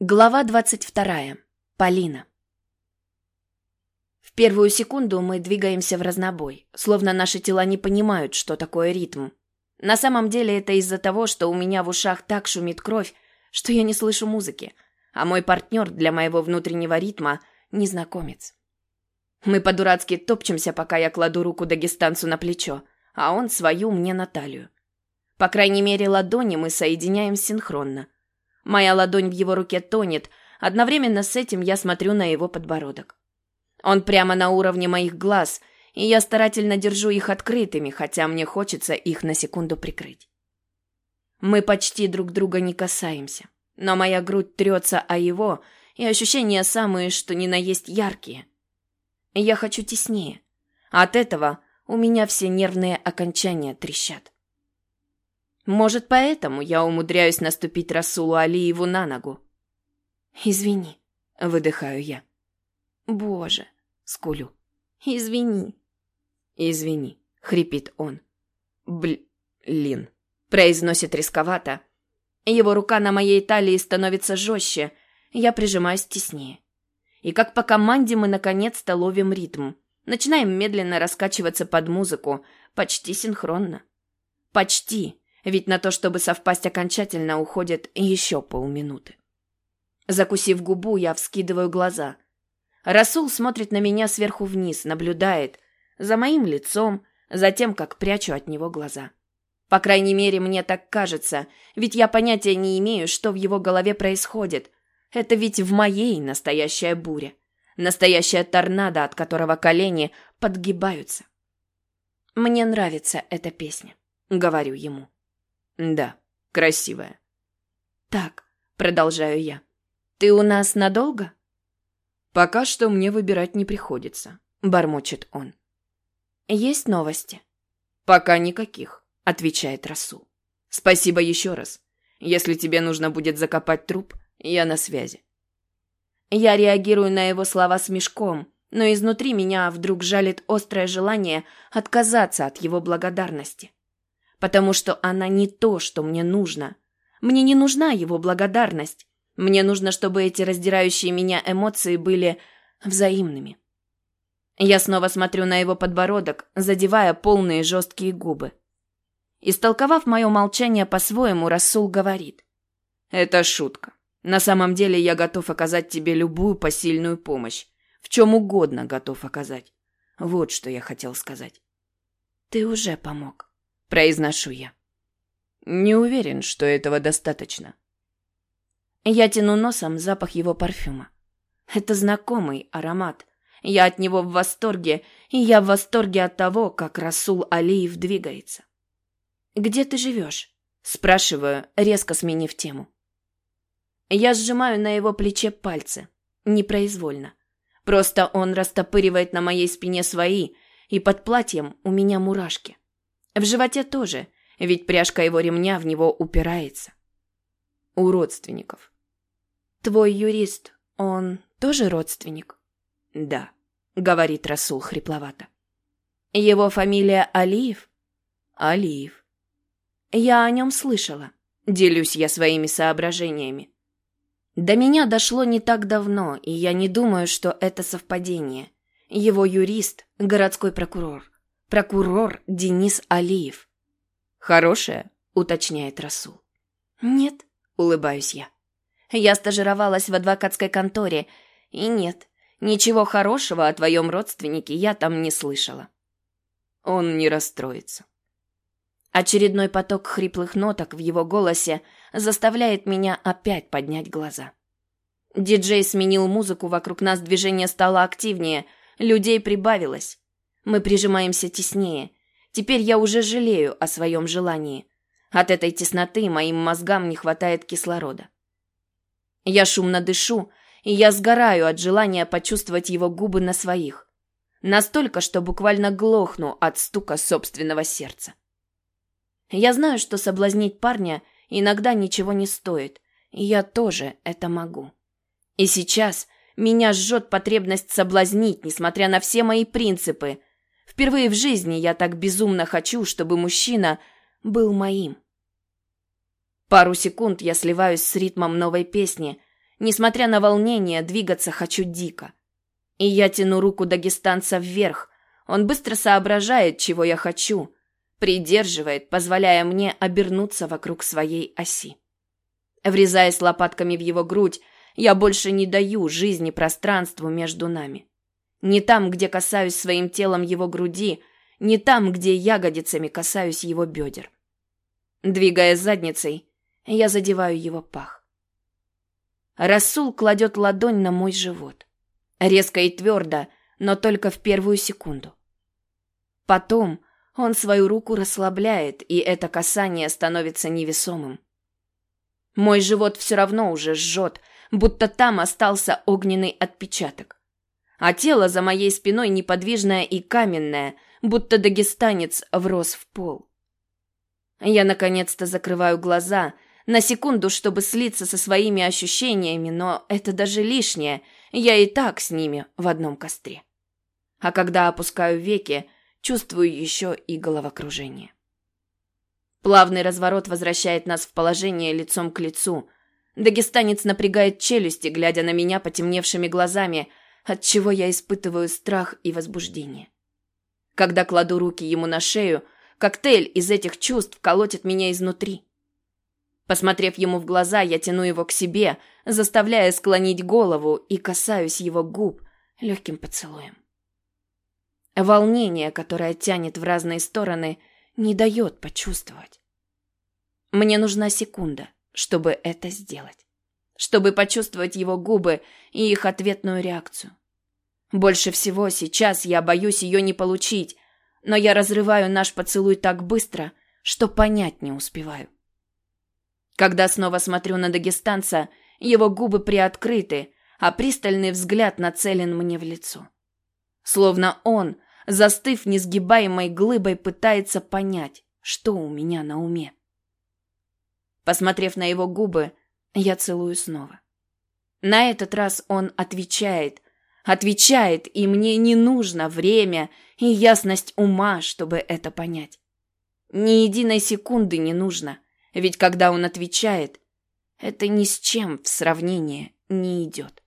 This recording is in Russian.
Глава двадцать вторая. Полина. В первую секунду мы двигаемся в разнобой, словно наши тела не понимают, что такое ритм. На самом деле это из-за того, что у меня в ушах так шумит кровь, что я не слышу музыки, а мой партнер для моего внутреннего ритма – незнакомец. Мы по-дурацки топчемся, пока я кладу руку дагестанцу на плечо, а он свою мне на талию. По крайней мере, ладони мы соединяем синхронно – Моя ладонь в его руке тонет, одновременно с этим я смотрю на его подбородок. Он прямо на уровне моих глаз, и я старательно держу их открытыми, хотя мне хочется их на секунду прикрыть. Мы почти друг друга не касаемся, но моя грудь трется о его, и ощущения самые, что ни на есть яркие. Я хочу теснее. От этого у меня все нервные окончания трещат. Может, поэтому я умудряюсь наступить Расулу Алиеву на ногу. «Извини», — выдыхаю я. «Боже», — скулю. «Извини». «Извини», — хрипит он. «Блин», — произносит рисковато. Его рука на моей талии становится жестче, я прижимаюсь теснее. И как по команде мы наконец-то ловим ритм. Начинаем медленно раскачиваться под музыку, почти синхронно. Почти. Ведь на то, чтобы совпасть окончательно, уходит еще полминуты. Закусив губу, я вскидываю глаза. Расул смотрит на меня сверху вниз, наблюдает за моим лицом, за тем, как прячу от него глаза. По крайней мере, мне так кажется, ведь я понятия не имею, что в его голове происходит. Это ведь в моей настоящая буря. Настоящая торнадо, от которого колени подгибаются. Мне нравится эта песня, говорю ему. Да, красивая. Так, продолжаю я. Ты у нас надолго? Пока что мне выбирать не приходится, бормочет он. Есть новости? Пока никаких, отвечает Расул. Спасибо еще раз. Если тебе нужно будет закопать труп, я на связи. Я реагирую на его слова с мешком, но изнутри меня вдруг жалит острое желание отказаться от его благодарности потому что она не то, что мне нужно. Мне не нужна его благодарность. Мне нужно, чтобы эти раздирающие меня эмоции были взаимными. Я снова смотрю на его подбородок, задевая полные жесткие губы. Истолковав мое молчание по-своему, Расул говорит. «Это шутка. На самом деле я готов оказать тебе любую посильную помощь. В чем угодно готов оказать. Вот что я хотел сказать». «Ты уже помог», произношу я. Не уверен, что этого достаточно. Я тяну носом запах его парфюма. Это знакомый аромат. Я от него в восторге, и я в восторге от того, как Расул Алиев двигается. «Где ты живешь?» – спрашиваю, резко сменив тему. Я сжимаю на его плече пальцы. Непроизвольно. Просто он растопыривает на моей спине свои, и под платьем у меня мурашки. В животе тоже, ведь пряжка его ремня в него упирается. У родственников. Твой юрист, он тоже родственник? Да, говорит Расул хрипловато. Его фамилия Алиев? Алиев. Я о нем слышала. Делюсь я своими соображениями. До меня дошло не так давно, и я не думаю, что это совпадение. Его юрист – городской прокурор – Прокурор Денис Алиев. «Хорошая?» – уточняет Расул. «Нет», – улыбаюсь я. «Я стажировалась в адвокатской конторе, и нет, ничего хорошего о твоем родственнике я там не слышала». Он не расстроится. Очередной поток хриплых ноток в его голосе заставляет меня опять поднять глаза. Диджей сменил музыку, вокруг нас движение стало активнее, людей прибавилось. Мы прижимаемся теснее. Теперь я уже жалею о своем желании. От этой тесноты моим мозгам не хватает кислорода. Я шумно дышу, и я сгораю от желания почувствовать его губы на своих. Настолько, что буквально глохну от стука собственного сердца. Я знаю, что соблазнить парня иногда ничего не стоит, и я тоже это могу. И сейчас меня жжет потребность соблазнить, несмотря на все мои принципы, Впервые в жизни я так безумно хочу, чтобы мужчина был моим. Пару секунд я сливаюсь с ритмом новой песни, Несмотря на волнение, двигаться хочу дико. И я тяну руку дагестанца вверх. Он быстро соображает, чего я хочу. Придерживает, позволяя мне обернуться вокруг своей оси. Врезаясь лопатками в его грудь, я больше не даю жизни пространству между нами. Не там, где касаюсь своим телом его груди, не там, где ягодицами касаюсь его бедер. Двигая задницей, я задеваю его пах. Расул кладет ладонь на мой живот. Резко и твердо, но только в первую секунду. Потом он свою руку расслабляет, и это касание становится невесомым. Мой живот все равно уже жжет, будто там остался огненный отпечаток. А тело за моей спиной неподвижное и каменное, будто дагестанец врос в пол. Я наконец-то закрываю глаза — на секунду, чтобы слиться со своими ощущениями, но это даже лишнее, я и так с ними в одном костре. А когда опускаю веки, чувствую еще и головокружение. Плавный разворот возвращает нас в положение лицом к лицу. Дагестанец напрягает челюсти, глядя на меня потемневшими глазами, от чего я испытываю страх и возбуждение. Когда кладу руки ему на шею, коктейль из этих чувств колотит меня изнутри. Посмотрев ему в глаза, я тяну его к себе, заставляя склонить голову и касаюсь его губ легким поцелуем. Волнение, которое тянет в разные стороны, не дает почувствовать. Мне нужна секунда, чтобы это сделать. Чтобы почувствовать его губы и их ответную реакцию. Больше всего сейчас я боюсь ее не получить, но я разрываю наш поцелуй так быстро, что понять не успеваю. Когда снова смотрю на дагестанца, его губы приоткрыты, а пристальный взгляд нацелен мне в лицо. Словно он, застыв несгибаемой глыбой, пытается понять, что у меня на уме. Посмотрев на его губы, я целую снова. На этот раз он отвечает, отвечает, и мне не нужно время и ясность ума, чтобы это понять. Ни единой секунды не нужно — ведь когда он отвечает, это ни с чем в сравнение не идет.